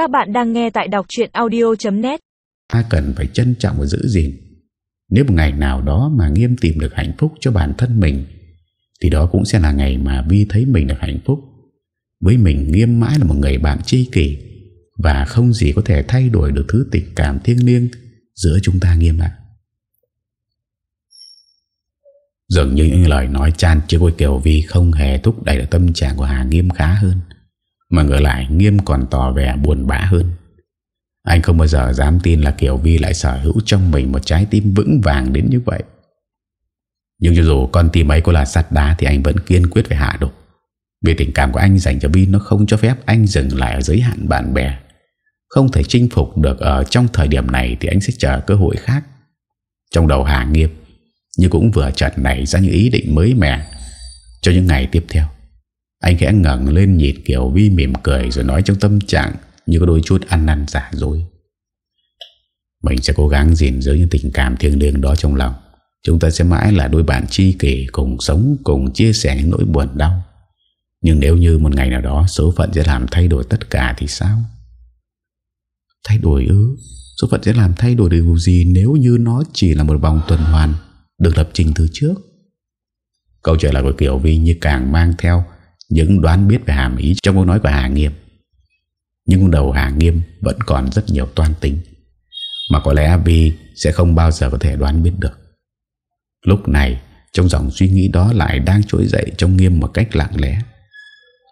Các bạn đang nghe tại đọc chuyện audio.net Ta cần phải trân trọng và giữ gìn. Nếu một ngày nào đó mà Nghiêm tìm được hạnh phúc cho bản thân mình, Thì đó cũng sẽ là ngày mà Vi thấy mình được hạnh phúc. Với mình Nghiêm mãi là một người bạn tri kỷ Và không gì có thể thay đổi được thứ tình cảm thiêng liêng Giữa chúng ta Nghiêm ạ. Dường như những lời nói chan chứa của Kiều Vi không hề thúc đẩy được tâm trạng của Hà Nghiêm khá hơn. Mà ngược lại Nghiêm còn tỏ vẻ buồn bã hơn. Anh không bao giờ dám tin là Kiều Vi lại sở hữu trong mình một trái tim vững vàng đến như vậy. Nhưng cho dù con tim ấy có là sắt đá thì anh vẫn kiên quyết phải hạ đục Vì tình cảm của anh dành cho Vi nó không cho phép anh dừng lại ở giới hạn bạn bè. Không thể chinh phục được ở trong thời điểm này thì anh sẽ chờ cơ hội khác. Trong đầu Hà Nghiêm như cũng vừa chợt nảy ra những ý định mới mẻ Cho những ngày tiếp theo. Anh khẽ ngẩn lên nhìn Kiều Vi mỉm cười Rồi nói trong tâm trạng Như có đôi chút ăn năn giả dối. Mình sẽ cố gắng gìn giữ những tình cảm thiêng liêng đó trong lòng. Chúng ta sẽ mãi là đôi bạn tri kỷ Cùng sống, cùng chia sẻ những nỗi buồn đau. Nhưng nếu như một ngày nào đó Số phận sẽ làm thay đổi tất cả thì sao? Thay đổi ư? Số phận sẽ làm thay đổi điều gì Nếu như nó chỉ là một vòng tuần hoàn được lập trình từ trước. Câu trả lời của Kiều Vi như càng mang theo những đoán biết về hàm ý trong câu nói của Hà Nghiêm. Nhưng đầu Hà Nghiêm vẫn còn rất nhiều toan tính mà có lẽ Vi sẽ không bao giờ có thể đoán biết được. Lúc này, trong dòng suy nghĩ đó lại đang trỗi dậy trong Nghiêm một cách lặng lẽ.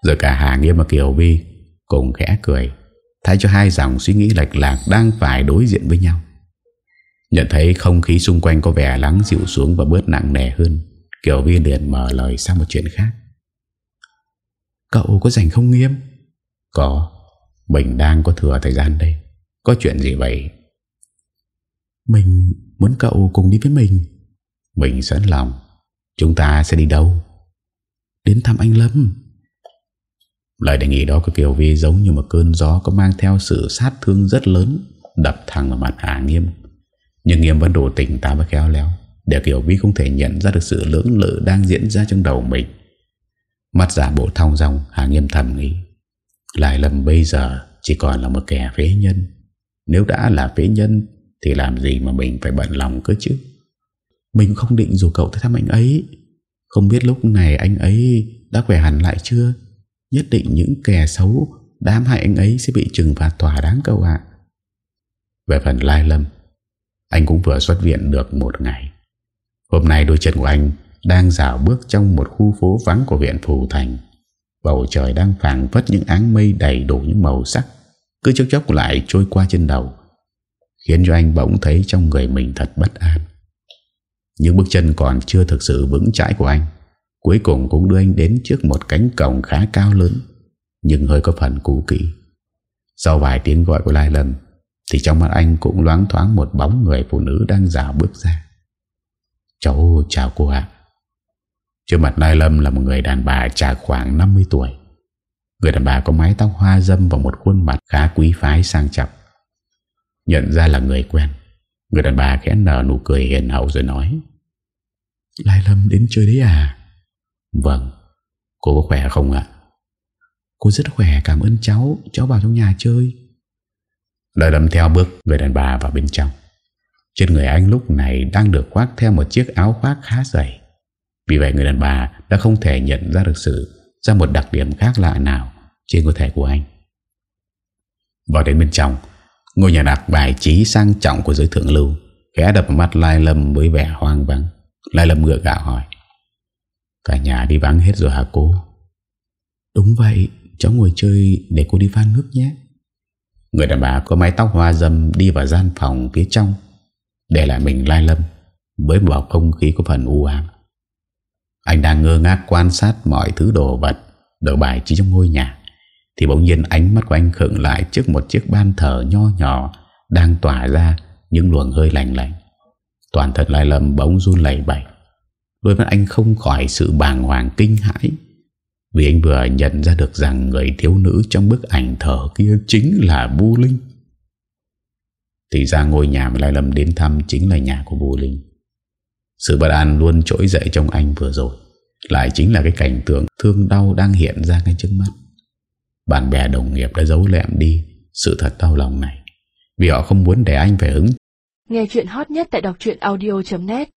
giờ cả Hà Nghiêm và Kiều Vi cùng khẽ cười, thay cho hai dòng suy nghĩ lệch lạc đang phải đối diện với nhau. Nhận thấy không khí xung quanh có vẻ lắng dịu xuống và bớt nặng nề hơn Kiều Vi liền mở lời sang một chuyện khác Cậu có rảnh không nghiêm? Có. Mình đang có thừa thời gian đây. Có chuyện gì vậy? Mình muốn cậu cùng đi với mình. Mình sẵn lòng. Chúng ta sẽ đi đâu? Đến thăm anh Lâm. Lời đề nghị đó của Kiều Vi giống như một cơn gió Có mang theo sự sát thương rất lớn Đập thẳng vào mặt Hà Nghiêm. Nhưng Nghiêm vẫn đủ tỉnh táo và khéo léo Để Kiều Vi không thể nhận ra được sự lưỡng lự Đang diễn ra trong đầu mình Mắt giả bộ thong dòng Hà Nghiêm thầm nghĩ. Lại lầm bây giờ chỉ còn là một kẻ phế nhân. Nếu đã là phế nhân, Thì làm gì mà mình phải bận lòng cơ chứ? Mình không định dù cậu tới thăm anh ấy. Không biết lúc này anh ấy đã khỏe hẳn lại chưa? Nhất định những kẻ xấu, Đám hại anh ấy sẽ bị trừng phạt tòa đáng cậu ạ. Về phần Lai Lâm, anh cũng vừa xuất viện được một ngày. Hôm nay đôi chân của anh đang dạo bước trong một khu phố vắng Của huyện Phù Thành. Bầu trời đang phản phất những áng mây đầy đủ những màu sắc, Cứ chốc chốc lại trôi qua trên đầu, Khiến cho anh bỗng thấy trong người mình thật bất an. Những bước chân còn chưa thực sự vững chãi của anh, Cuối cùng cũng đưa anh đến trước một cánh cổng khá cao lớn, Nhưng hơi có phần cũ kỹ. Sau vài tiếng gọi của Lai lần, thì trong mắt anh cũng loáng thoáng một bóng người phụ nữ đang dạo bước ra. Cháu, chào cô ạ. Trước mặt Lai Lâm là một người đàn bà trà khoảng 50 tuổi. Người đàn bà có mái tóc hoa dâm và một khuôn mặt khá quý phái sang trọng. Nhận ra là người quen Người đàn bà khẽ nở nụ cười hiền hậu rồi nói Lai Lâm đến chơi đấy à? Vâng Cô có khỏe không ạ? Cô rất khỏe cảm ơn cháu. Cháu vào trong nhà chơi. Lời đâm theo bước người đàn bà vào bên trong. Trên người anh lúc này đang được khoác theo một chiếc áo khoác khá dày vì vậy người đàn bà đã không thể nhận ra được sự Ra một đặc điểm khác lạ nào trên cơ thể của anh. Vào đến bên trong, Ngôi nhà đặc bài trí sang trọng của giới thượng lưu Khẽ đập mắt Lai Lâm với vẻ hoang vắng. Lai Lâm ngựa gạo hỏi, Cả nhà đi vắng hết rồi hả cô? Đúng vậy, Cháu ngồi chơi để cô đi pha nước nhé. Người đàn bà có mái tóc hoa dâm đi vào gian phòng phía trong, Để lại mình lai lâm Với bầu không khí có phần u ám. Anh đang ngơ ngác quan sát mọi thứ đồ vật Được bài trí trong ngôi nhà Thì bỗng nhiên ánh mắt của anh khựng lại Trước một chiếc ban thờ nho nhỏ Đang tỏa ra những luồng hơi lạnh lạnh Toàn thật lai lâm bỗng run lầy bẩy Đôi mắt anh không khỏi sự bàng hoàng kinh hãi, vì anh vừa nhận ra được rằng người thiếu nữ trong bức ảnh thờ kia chính là Bu Linh. Thì ra ngôi nhà mà Lai Lâm đến thăm chính là nhà của Bu Linh. Sự bất an luôn trỗi dậy trong anh vừa rồi. Lại chính là cái cảnh tượng thương đau đang hiện ra ngay trước mắt. Bạn bè đồng nghiệp đã giấu lẹm đi sự thật đau lòng này Vì họ không muốn để anh phải hứng Nghe chuyện hot nhất tại đọc audio.net